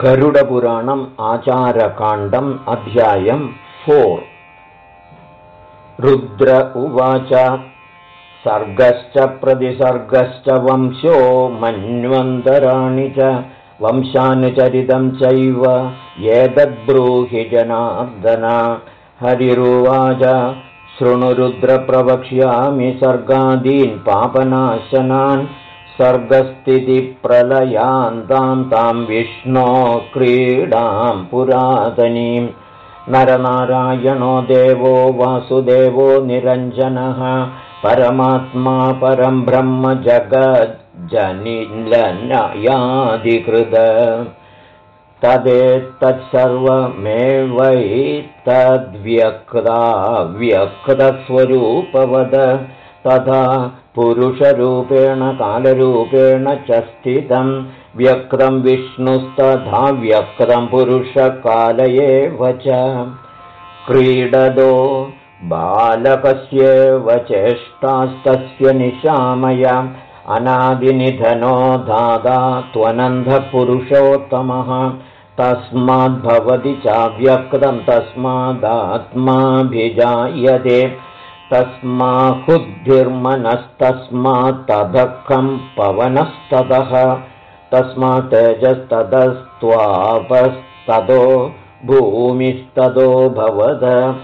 गरुडपुराणम् आचारकाण्डम् अध्यायम् फोर्। रुद्र उवाच सर्गश्च प्रतिसर्गश्च वंशो मन्वन्तराणि च वंशानुचरितं चैव एतद्ब्रूहि जनार्दन। हरिरुवाच शृणुरुद्रप्रवक्ष्यामि सर्गादीन् पापनाशनान् सर्गस्थितिप्रलयान्तां तां विष्णो क्रीडां पुरातनीं। नरनारायणो देवो वासुदेवो निरञ्जनः परमात्मा परं ब्रह्म जगज्जनिलनयाधिकृत। तदेतत्सर्वमेवैतद्व्यक्ताव्यक्तस्वरूपवद तथा पुरुषरूपेण कालरूपेण च स्थितं। व्यक्तं विष्णुस्तथा व्यक्तं पुरुषकाल एव च। क्रीडदो बालकस्येव चेष्टास्तस्य निशामय। अनादिनिधनो दादा त्वनन्धपुरुषोत्तमः। तस्माद्भवति चाव्यक्तं तस्मादात्माभिजायते तस्माहुद्धिर्मनस्तस्मात्तदखं पवनस्ततः तस्मात् तेजस्ततस्त्वापस्ततो भूमिस्ततो भवद।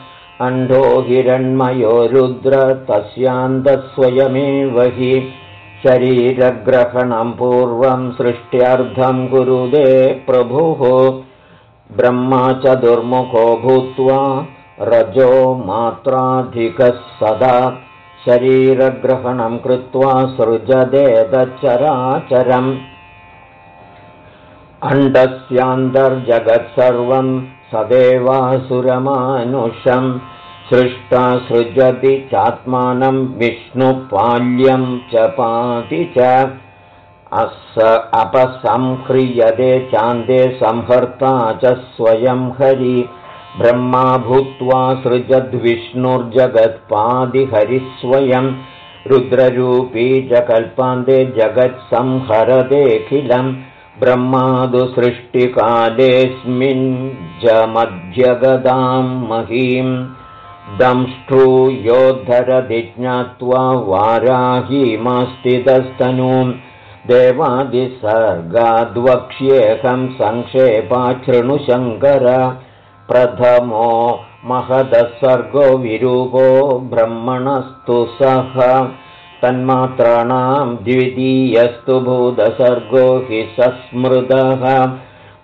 अण्डो हिरण्मयो रुद्र तस्यान्तस्वयमेव हि शरीरग्रहणं पूर्वं सृष्ट्यर्थं कुरुदे प्रभुः। ब्रह्मा च दुर्मुखो भूत्वा रजो मात्राधिकः सदा शरीरग्रहणं कृत्वा सृजदेदचराचरम्। अण्डस्यान्तर्जगत्सर्वं सदेवासुरमानुषम् सृष्टा सृजति चात्मानं विष्णुपाल्यं च पाति च। अस अपसंह्रियते चान्दे संहर्ता च स्वयं हरि ब्रह्मा भूत्वा सृजद्विष्णुर्जगत्पादिहरिस्वयं रुद्ररूपी च कल्पान्ते जगत्संहरदेऽखिलं ब्रह्मादुसृष्टिकालेऽस्मिन् च मध्यगदां महीं दंष्टृयोद्धरदि ज्ञात्वा वाराहीमास्तितस्तनूं देवादिसर्गाद्वक्ष्येऽहं सङ्क्षेपाशृणुशङ्कर प्रथमो महदसर्गो विरूपो ब्रह्मणस्तु सः। तन्मात्राणां द्वितीयस्तु भूतसर्गो हि सस्मृतः।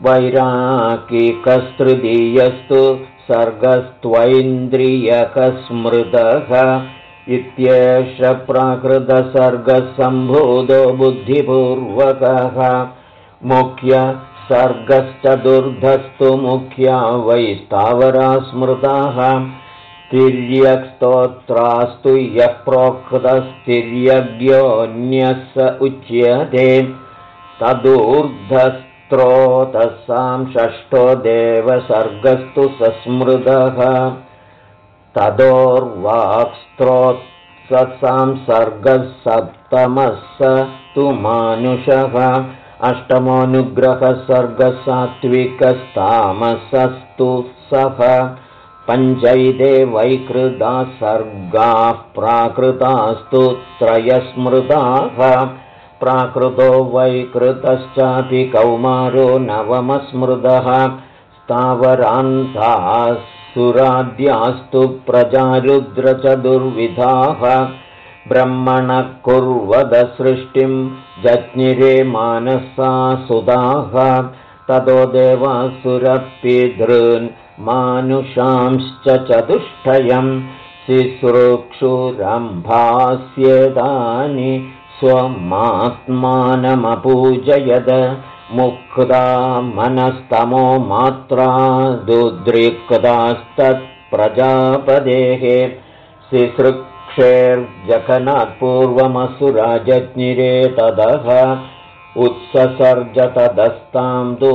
वैराकिकस्तृतीयस्तु सर्गस्त्वैन्द्रियकस्मृतः। इत्येष प्राकृतसर्गसम्भूतो बुद्धिपूर्वकः। मुख्य सर्गश्चतुर्धस्तु मुख्या वै स्थावरा स्मृताः। तिर्यक्स्तोत्रास्तु यः प्रोक्तस्तिर्यज्ञोऽन्यः स उच्यते। तदूर्धस्त्रोतसां षष्ठो देवसर्गस्तु सस्मृतः तदोर्वाक्स्त्रोत्ससां सर्गः सप्तमः स तु मानुषः अष्टमोऽनुग्रहसर्गसात्विकस्तामसस्तु सः पञ्चैते वैकृताः सर्गाः प्राकृतास्तु त्रयस्मृताः। प्राकृतो वैकृतश्चापि कौमारो नवमस्मृतः। स्थावरान्ताः सुराद्यास्तु प्रजारुद्रचतुर्विधाः ब्रह्मणः कुर्वदसृष्टिं सुधाः ततो देवासुरपितॄन् मानुषांश्च चतुष्टयं शिश्रुक्षुरम्भास्येतानि स्वमात्मानमपूजयद। मुक्ता मनस्तमो मात्रा दुद्रिक्तास्तत्प्रजापदेः। शिसृक् क्षेर्जखनात्पूर्वमसुराजज्ञिरे तदः उत्ससर्जतदस्तां तु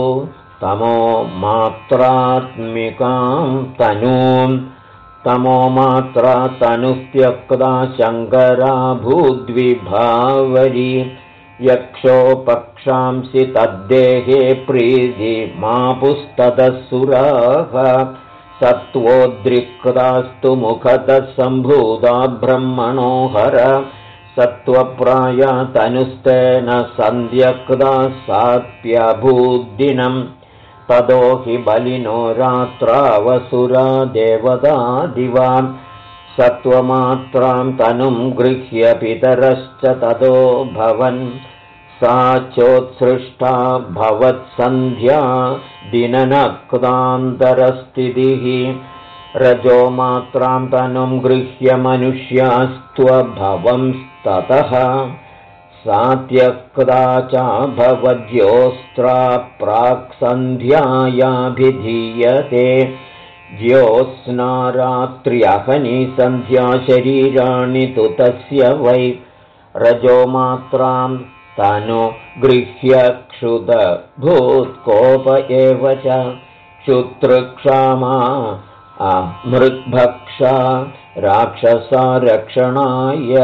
तमो मात्रात्मिकां तनूं तमो मात्रा तनुः त्यक्ता शङ्करा भूद्विभावरी। यक्षो पक्षांसि तद्देहे प्रीति पुस्तदः सत्त्वोद्रिक्तास्तु मुखतः सम्भूता ब्रह्मणोहर। सत्त्वप्राया तनुस्तेन सन्ध्यक्ता साप्यभूद्दिनम् ततो हि बलिनो रात्रावसुरा देवता दिवान् सत्त्वमात्रां तनुं गृह्य पितरश्च ततो भवन् सा चोत्सृष्टा भवत्सन्ध्या दिननक्तान्तरस्थितिः। रजो मात्रां तनुं गृह्य मनुष्यास्त्वभवंस्ततः। सात्यक्ता च भवज्योस्त्रा प्राक्सन्ध्यायाभिधीयते ज्योत्स्नारात्र्यहनिसन्ध्या शरीराणि तु तस्य वै। रजोमात्रां तनु गृह्य क्षुदभूत्कोप एव च। क्षुतृक्षामा मृद्भक्षा राक्षसा रक्षणाय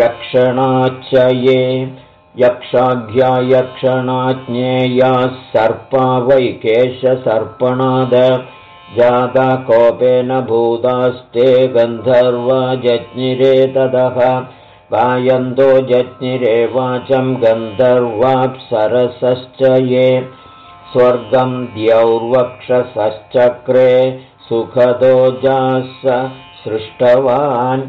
रक्षणाच्च ये। यक्षाध्या यक्षणाज्ञेयाः सर्पा वैकेशसर्पणाद जाता कोपेन भूतास्ते गन्धर्वजज्ञिरे तदः गायन्तो जज्ञिरे वाचं गन्धर्वाप्सरसश्च ये। स्वर्गं द्यौर्वक्षसश्चक्रे सुखदो जास सृष्टवान्।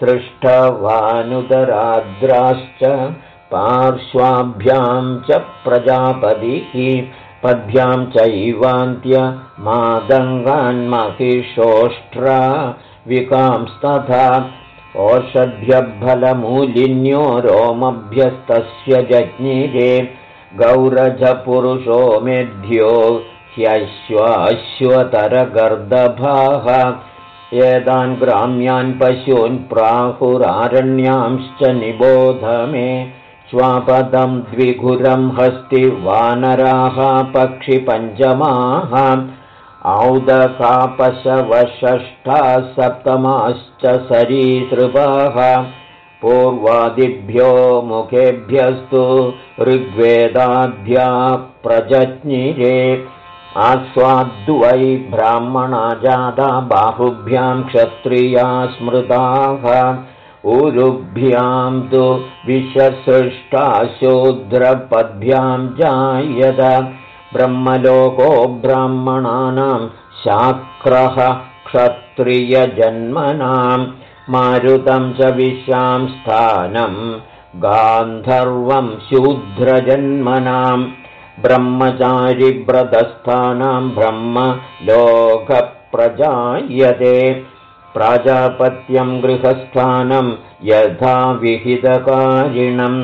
सृष्टवानुदराद्राश्च पार्श्वाभ्यां च प्रजापतिः। पद्भ्यां चैवान्त्य मादङ्गान्महिषोष्ट्रा विकांस्तथा ओषध्यफलमूलिन्यो रोमभ्यस्तस्य जज्ञिरे गौरजपुरुषो मेध्यो ह्यश्वाश्वतरगर्दभाः। एतान् ग्राम्यान् पशून् प्राहुरारण्याश्च निबोध मे। स्वापदं द्विघुरं हस्ति वानराः पक्षिपञ्चमाः औदकापशवषष्ठा सप्तमाश्च सरीसृपाः पूर्वादिभ्यो मुखेभ्यस्तु ऋग्वेदाध्या प्रजज्ञिरे आस्वाद्वै ब्राह्मणा जाता बाहुभ्यां क्षत्रिया स्मृताः उरुभ्यां तु विषसृष्टा शूद्रपद्भ्यां जायत ब्रह्मलोको ब्राह्मणानां शाक्रः क्षत्रियजन्मनां मारुतं च विशां स्थानं गान्धर्वं शूद्रजन्मनाम् ब्रह्मचारिव्रतस्थानां ब्रह्मलोकप्रजायते प्राजापत्यं गृहस्थानं यथा विहितकारिणं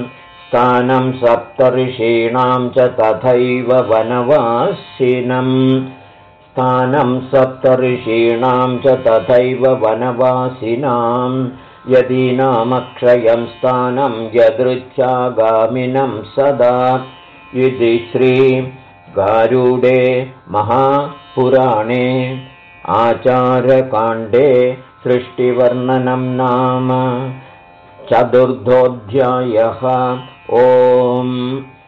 स्थानं सप्तर्षीणां च तथैव वनवासिनम् स्थानं सप्तर्षीणां च तथैव वनवासिनां। यदीनामक्षयं स्थानं यदृच्छागामिनं सदा। इति श्रीगारूडे महापुराणे आचारकाण्डे सृष्टिवर्णनं नाम। चतुर्थोऽध्यायः ओम्